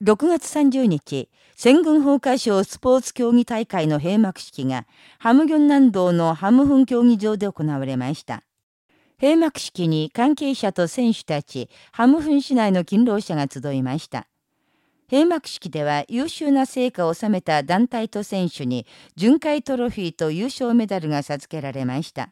6月30日、戦軍法科省スポーツ競技大会の閉幕式が、ハムギョン南道のハムフン競技場で行われました。閉幕式に関係者と選手たち、ハムフン市内の勤労者が集いました。閉幕式では優秀な成果を収めた団体と選手に巡回トロフィーと優勝メダルが授けられました。